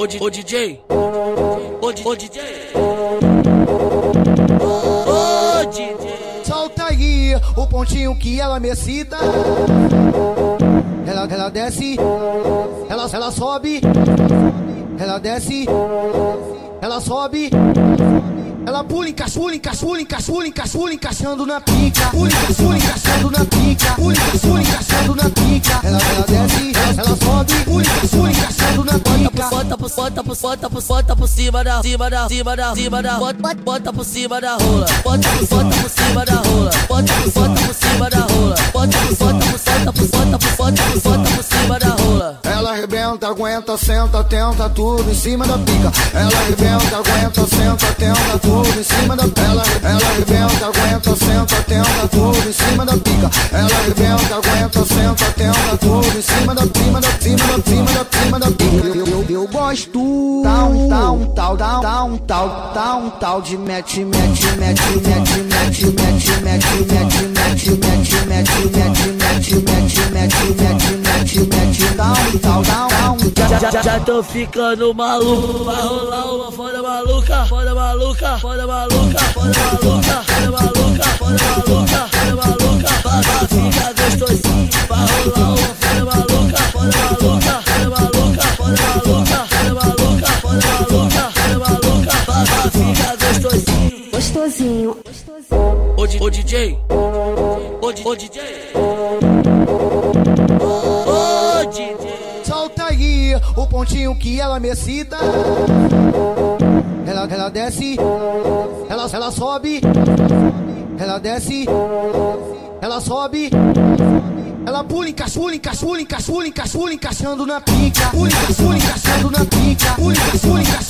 Ô, di- ô DJ, ô, di- ô DJ, ô DJ. Solta aí o pontinho que ela me. Ela, ela desce, ela, ela sobe, ela desce, ela sobe. Ela pula, encaixa, pula, encaixa, pula, encaixa, encaixando na pica. Pula, Bota por, bota por, bota por, bota por cima da, cima da, cima da, cima da, bota, por cima da rola, bota por, bota por cima da rola, bota por, bota por cima da rola, bota por, bota por, bota por, bota por, bota por, bota por cima da rola. Ela arrebenta, aguenta, senta, tenta tudo em cima da pica. Ela arrebenta, aguenta, senta, tenta tudo em cima da ela, ela arrebenta, aguenta, senta, tenta tudo em cima da pica. Ela arrebenta, aguenta, senta, tenta tudo em cima da cima da cima da cima da cima da pica. Gosto. Tá um, tá um tal, tá, tá um tal, tá um tal de mete, mete, mete, mete, mete, mete, mete, mete, mete, mete, mete, mete, mete, mete, mete, mete, mete, mete, tá um tal, tá um, Já, já, tô ficando maluco, vai rolar uma foda maluca, foda maluca, foda maluca, foda maluca, foda maluca, foda maluca, foda maluca, ficar gostosinho, Ô, ô DJ, ô, di- ô DJ, ô DJ. Solta aí o pontinho que ela me excita. Ela, ela desce, ela, ela sobe, ela desce, ela sobe. Ela pula, encaixa, pula, encaixa, pula, encaixa, pula, encaixa, pula, encaixando na pica. Pula, pula, encaixando na pica. Pula, pula, encaixando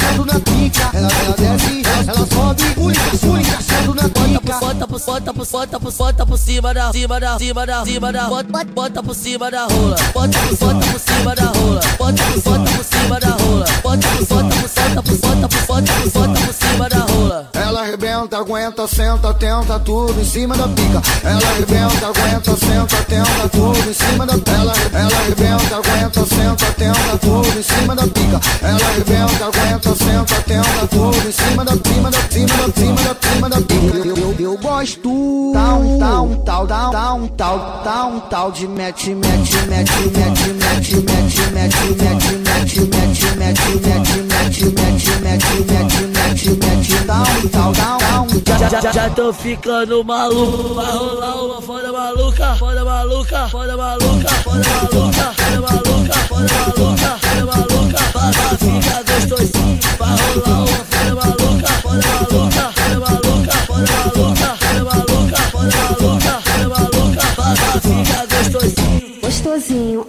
por, bota por, bota por, bota por cima da, cima da, cima da, cima da, bota, bota, por cima da rola, bota por, bota por cima da rola, bota por, bota por cima da rola, bota por, bota por, bota por, bota por, bota por, bota por cima da rola. Ela arrebenta, aguenta, senta, tenta tudo em cima da pica. Ela arrebenta, aguenta, senta, tenta tudo em cima da ela, ela arrebenta, aguenta, senta, tenta tudo em cima da pica. Ela arrebenta, aguenta, senta, tenta tudo em cima da cima da cima da cima da pica. Eu, eu, eu gosto. Tá um, tá um tal, tá, tá um tal, tá um tal de mete, mete, mete, mete, mete, mete, mete, mete, mete, mete, mete, mete, mete, mete, mete, mete, mete, mete, tá um tal, tá um Já, tô ficando maluco, vai rolar uma foda maluca, foda maluca, foda maluca, foda maluca, assim,